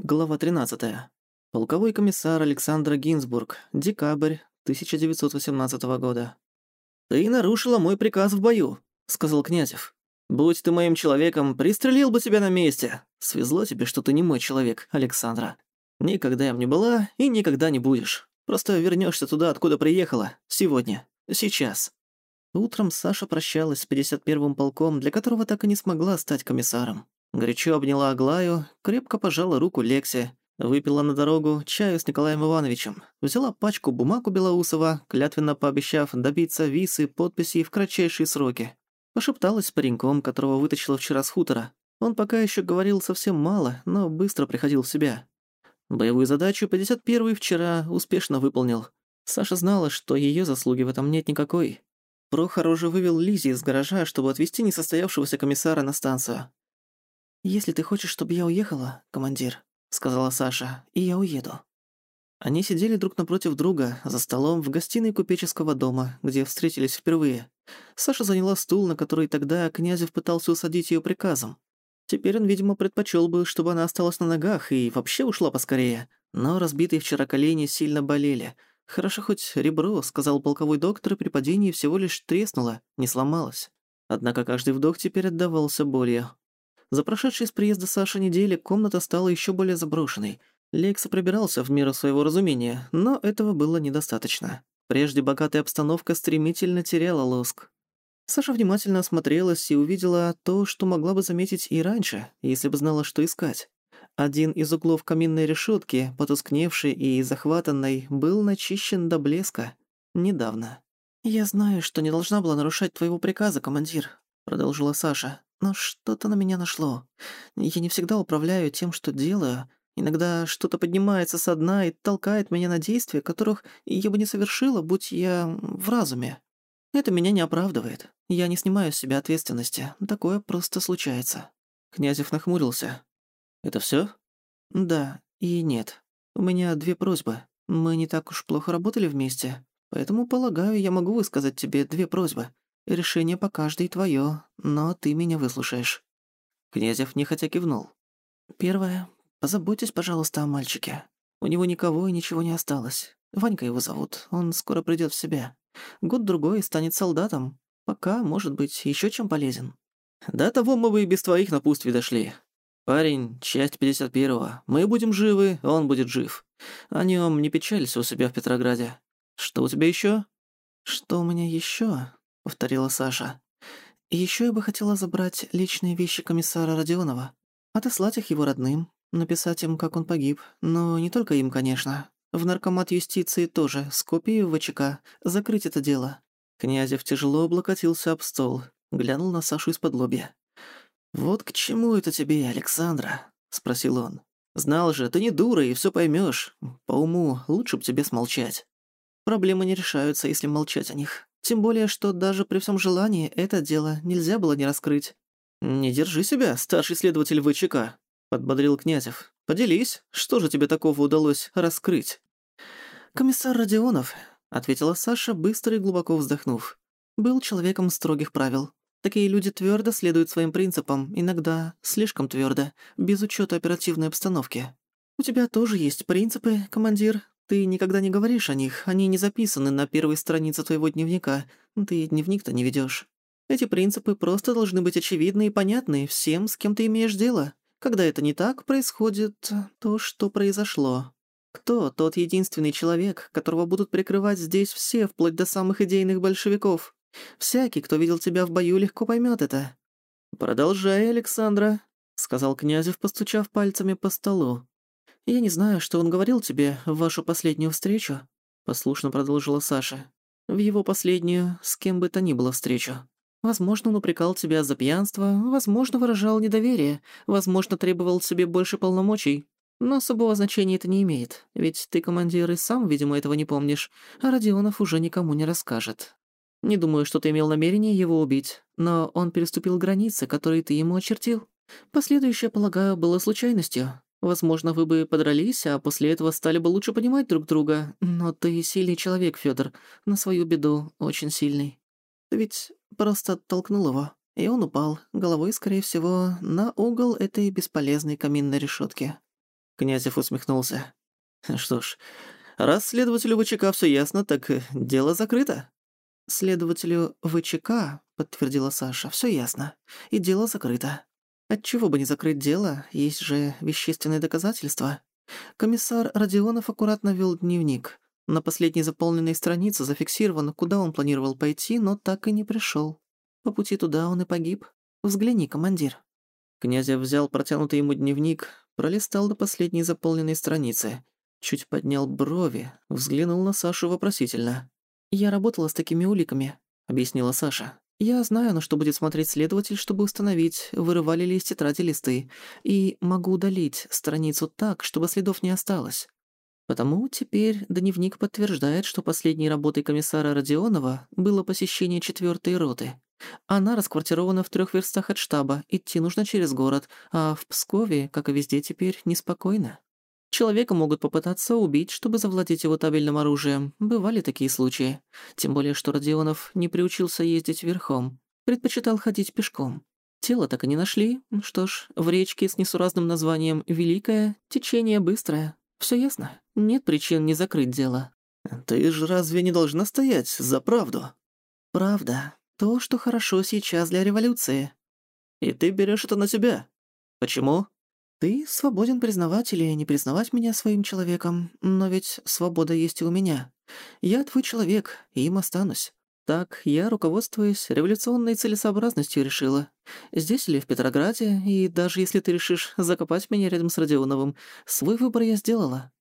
Глава 13. Полковой комиссар Александр Гинзбург. Декабрь 1918 года. «Ты нарушила мой приказ в бою», — сказал Князев. «Будь ты моим человеком, пристрелил бы тебя на месте. Свезло тебе, что ты не мой человек, Александра. Никогда им не была и никогда не будешь. Просто вернешься туда, откуда приехала. Сегодня. Сейчас». Утром Саша прощалась с 51-м полком, для которого так и не смогла стать комиссаром. Горячо обняла Аглаю, крепко пожала руку Лексе, выпила на дорогу чаю с Николаем Ивановичем, взяла пачку бумаг у Белоусова, клятвенно пообещав добиться висы подписей в кратчайшие сроки. Пошепталась с пареньком, которого вытащила вчера с хутора. Он пока еще говорил совсем мало, но быстро приходил в себя. Боевую задачу 51-й вчера успешно выполнил. Саша знала, что ее заслуги в этом нет никакой. Прохор уже вывел Лизи из гаража, чтобы отвезти несостоявшегося комиссара на станцию. «Если ты хочешь, чтобы я уехала, командир», — сказала Саша, — «и я уеду». Они сидели друг напротив друга за столом в гостиной купеческого дома, где встретились впервые. Саша заняла стул, на который тогда Князев пытался усадить ее приказом. Теперь он, видимо, предпочел бы, чтобы она осталась на ногах и вообще ушла поскорее. Но разбитые вчера колени сильно болели. Хорошо хоть ребро, сказал полковой доктор, при падении всего лишь треснуло, не сломалось. Однако каждый вдох теперь отдавался болью. За прошедшие с приезда Саши недели комната стала еще более заброшенной. Лекса пробирался в меру своего разумения, но этого было недостаточно. Прежде богатая обстановка стремительно теряла лоск. Саша внимательно осмотрелась и увидела то, что могла бы заметить и раньше, если бы знала, что искать. Один из углов каминной решетки, потускневший и захватанный, был начищен до блеска. Недавно. «Я знаю, что не должна была нарушать твоего приказа, командир», — продолжила Саша. Но что-то на меня нашло. Я не всегда управляю тем, что делаю. Иногда что-то поднимается со дна и толкает меня на действия, которых я бы не совершила, будь я в разуме. Это меня не оправдывает. Я не снимаю с себя ответственности. Такое просто случается». Князев нахмурился. «Это всё?» «Да и нет. У меня две просьбы. Мы не так уж плохо работали вместе, поэтому, полагаю, я могу высказать тебе две просьбы. Решение по каждой твое, но ты меня выслушаешь». Князев нехотя кивнул. «Первое. Позаботьтесь, пожалуйста, о мальчике. У него никого и ничего не осталось. Ванька его зовут, он скоро придёт в себя. Год-другой станет солдатом. Пока, может быть, ещё чем полезен». «До того мы бы и без твоих напутствий дошли. Парень, часть 51-го. Мы будем живы, он будет жив. О нём не печалься у себя в Петрограде. Что у тебя ещё?» «Что у меня ещё?» Повторила Саша. «И ещё я бы хотела забрать личные вещи комиссара Родионова, отослать их его родным, написать им, как он погиб, но не только им, конечно. В наркомат юстиции тоже, с копией в ВЧК, закрыть это дело». Князев тяжело облокотился об стол, глянул на Сашу из-под лобья. «Вот к чему это тебе, Александра?» — спросил он. «Знал же, ты не дура и всё поймёшь. По уму лучше б тебе смолчать. Проблемы не решаются, если молчать о них. Тем более, что даже при всем желании это дело нельзя было не раскрыть. «Не держи себя, старший следователь ВЧК», — подбодрил Князев. «Поделись, что же тебе такого удалось раскрыть?» «Комиссар Родионов», — ответила Саша, быстро и глубоко вздохнув. «Был человеком строгих правил. Такие люди твердо следуют своим принципам, иногда слишком твердо, без учета оперативной обстановки. У тебя тоже есть принципы, командир, ты никогда не говоришь о них, они не записаны на первой странице твоего дневника. Ты дневник-то не ведёшь. Эти принципы просто должны быть очевидны и понятны всем, с кем ты имеешь дело. Когда это не так, происходит то, что произошло. Кто тот единственный человек, которого будут прикрывать здесь все, вплоть до самых идейных большевиков? Всякий, кто видел тебя в бою, легко поймёт это. «Продолжай, Александра», — сказал Князев, постучав пальцами по столу. «Я не знаю, что он говорил тебе в вашу последнюю встречу», — послушно продолжила Саша. «В его последнюю, с кем бы то ни было встречу. Возможно, он упрекал тебя за пьянство, возможно, выражал недоверие, возможно, требовал себе больше полномочий. Но особого значения это не имеет, ведь ты, командир, и сам, видимо, этого не помнишь, а Родионов уже никому не расскажет. Не думаю, что ты имел намерение его убить, но он переступил границы, которые ты ему очертил. Последующее, полагаю, было случайностью. Возможно, вы бы подрались, а после этого стали бы лучше понимать друг друга. Но ты сильный человек, Фёдор. На свою беду очень сильный. Ты ведь просто оттолкнул его, и он упал, головой, скорее всего, на угол этой бесполезной каминной решётки. Князев усмехнулся. «Что ж, раз следователю ВЧК все ясно, так э, дело закрыто». «Следователю ВЧК», — подтвердила Саша, все ясно. И дело закрыто. Отчего бы не закрыть дело, есть же вещественные доказательства. Комиссар Родионов аккуратно вел дневник. На последней заполненной странице зафиксировано, куда он планировал пойти, но так и не пришел. По пути туда он и погиб. Взгляни, командир. Князев взял протянутый ему дневник, пролистал до последней заполненной страницы, чуть поднял брови, взглянул на Сашу вопросительно. «Я работала с такими уликами», — объяснила Саша. «Я знаю, на что будет смотреть следователь, чтобы установить, вырывали ли из тетради листы, и могу удалить страницу так, чтобы следов не осталось. Потому теперь дневник подтверждает, что последней работой комиссара Родионова было посещение четвертой роты. Она расквартирована в трех верстах от штаба, идти нужно через город, а в Пскове, как и везде теперь, неспокойно. Человека могут попытаться убить, чтобы завладеть его табельным оружием. Бывали такие случаи. Тем более, что Родионов не приучился ездить верхом. Предпочитал ходить пешком. Тело так и не нашли. Что ж, в речке с несуразным названием «Великое» течение быстрое. Все ясно? Нет причин не закрыть дело. Ты же разве не должна стоять за правду? Правда. То, что хорошо сейчас для революции. И ты берешь это на себя. Почему? Ты свободен признавать или не признавать меня своим человеком, но ведь свобода есть и у меня. Я твой человек, и им останусь. Так, я, руководствуясь революционной целесообразностью, решила. Здесь или в Петрограде, и даже если ты решишь закопать меня рядом с Родионовым, свой выбор я сделала».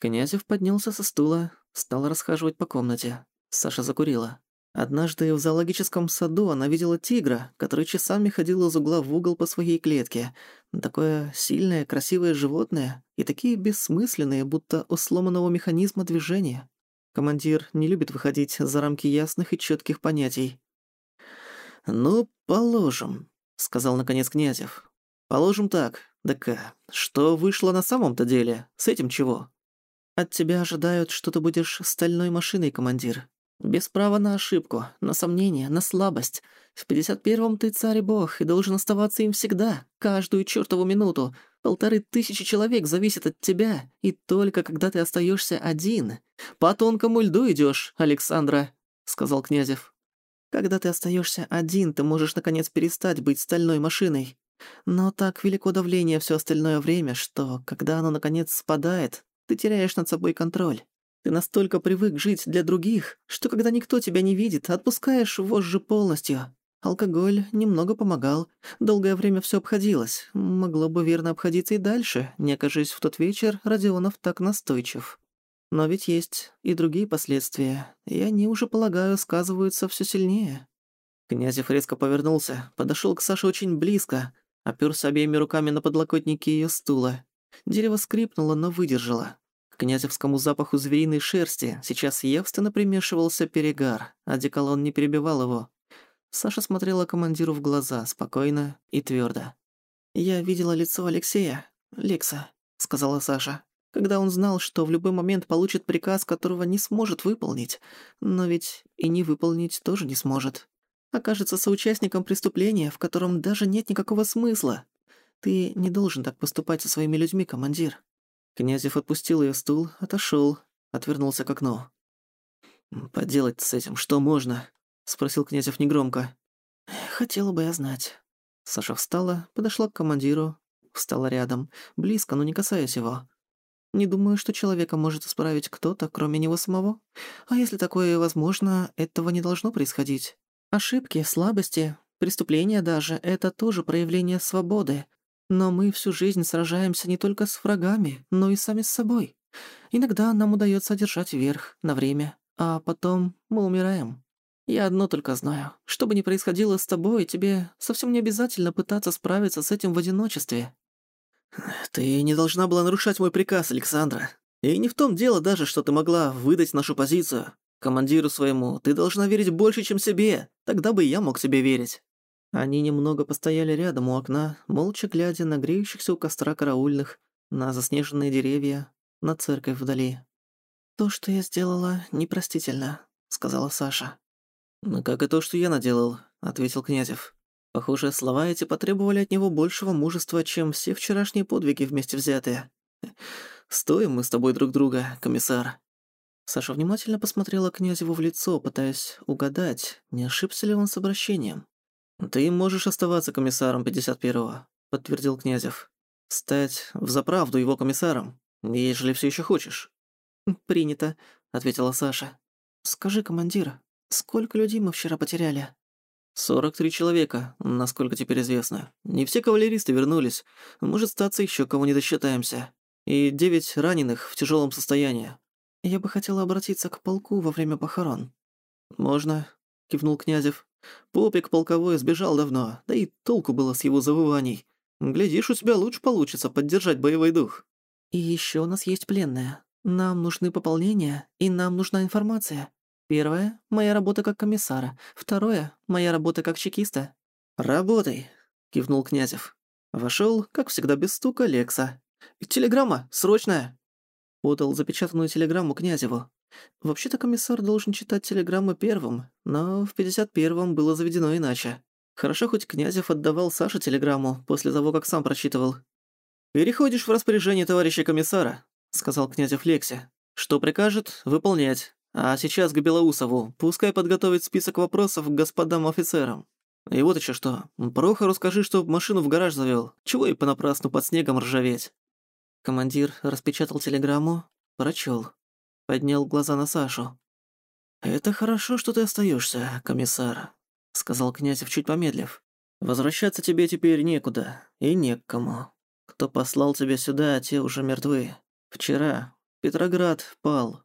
Князев поднялся со стула, стал расхаживать по комнате. Саша закурила. Однажды в зоологическом саду она видела тигра, который часами ходил из угла в угол по своей клетке. Такое сильное, красивое животное и такие бессмысленные, будто у сломанного механизма движения. Командир не любит выходить за рамки ясных и четких понятий. «Ну, положим», — сказал наконец Князев. «Положим так. Так что вышло на самом-то деле? С этим чего?» «От тебя ожидают, что ты будешь стальной машиной, командир. Без права на ошибку, на сомнение, на слабость. В 51-м ты царь и бог, и должен оставаться им всегда, каждую чертову минуту. Полторы тысячи человек зависят от тебя, и только когда ты остаешься один. По тонкому льду идешь, Александра», — сказал Князев. «Когда ты остаешься один, ты можешь наконец перестать быть стальной машиной. Но так велико давление все остальное время, что, когда оно наконец спадает, ты теряешь над собой контроль. Ты настолько привык жить для других, что когда никто тебя не видит, отпускаешь вожжи полностью. Алкоголь немного помогал. Долгое время все обходилось. Могло бы верно обходиться и дальше, не окажись в тот вечер Родионов так настойчив. Но ведь есть и другие последствия, и они уже, полагаю, сказываются все сильнее. Князев резко повернулся, подошел к Саше очень близко, оперся обеими руками на подлокотники ее стула. Дерево скрипнуло, но выдержало князевскому запаху звериной шерсти сейчас явственно примешивался перегар, а деколон не перебивал его. Саша смотрела командиру в глаза, спокойно и твердо. «Я видела лицо Алексея, Лекса», — сказала Саша, «когда он знал, что в любой момент получит приказ, которого не сможет выполнить. Но ведь и не выполнить тоже не сможет. Окажется соучастником преступления, в котором даже нет никакого смысла. Ты не должен так поступать со своими людьми, командир. Князев отпустил ее стул, отошел, отвернулся к окну. «Поделать с этим что можно?» — спросил Князев негромко. «Хотела бы я знать». Саша встала, подошла к командиру, встала рядом, близко, но не касаясь его. «Не думаю, что человека может исправить кто-то, кроме него самого. А если такое возможно, этого не должно происходить. Ошибки, слабости, преступления даже — это тоже проявление свободы, но мы всю жизнь сражаемся не только с врагами, но и сами с собой. Иногда нам удается одержать верх на время, а потом мы умираем. Я одно только знаю. Что бы ни происходило с тобой, тебе совсем не обязательно пытаться справиться с этим в одиночестве. Ты не должна была нарушать мой приказ, Александра. И не в том дело даже, что ты могла выдать нашу позицию. Командиру своему ты должна верить больше, чем себе. Тогда бы я мог себе верить. Они немного постояли рядом у окна, молча глядя на греющихся у костра караульных, на заснеженные деревья, на церковь вдали. «То, что я сделала, непростительно», — сказала Саша. «Ну, как и то, что я наделал», — ответил Князев. Похоже, слова эти потребовали от него большего мужества, чем все вчерашние подвиги вместе взятые. Стоим мы с тобой друг друга, комиссар». Саша внимательно посмотрела князеву в лицо, пытаясь угадать, не ошибся ли он с обращением. «Ты можешь оставаться комиссаром 51-го», — подтвердил Князев. «Стать взаправду его комиссаром, ежели все еще хочешь». «Принято», — ответила Саша. «Скажи, командир, сколько людей мы вчера потеряли?» «Сорок три человека, насколько теперь известно. Не все кавалеристы вернулись. Может, статься еще кого не досчитаемся. И девять раненых в тяжелом состоянии». «Я бы хотела обратиться к полку во время похорон». «Можно», — кивнул Князев. «Попик полковой сбежал давно, да и толку было с его завываний. Глядишь, у тебя лучше получится поддержать боевой дух». «И еще у нас есть пленные. Нам нужны пополнения, и нам нужна информация. Первое — моя работа как комиссара. Второе — моя работа как чекиста». «Работай», — кивнул Князев. Вошел, как всегда, без стука, Лекса. «Телеграмма, срочная!» Подал запечатанную телеграмму Князеву. Вообще-то комиссар должен читать телеграммы первым, но в 51-м было заведено иначе. Хорошо, хоть Князев отдавал Саше телеграмму после того, как сам прочитывал. «Переходишь в распоряжение товарища комиссара», — сказал Князев Лексе. «Что прикажет, выполнять. А сейчас к Белоусову. Пускай подготовит список вопросов к господам офицерам. И вот еще что. Прохору скажи, что машину в гараж завел. Чего и понапрасну под снегом ржаветь». Командир распечатал телеграмму, прочел. Поднял глаза на Сашу. «Это хорошо, что ты остаешься, комиссар», — сказал Князев, чуть помедлив. «Возвращаться тебе теперь некуда и не к кому. Кто послал тебя сюда, те уже мертвы. Вчера Петроград пал.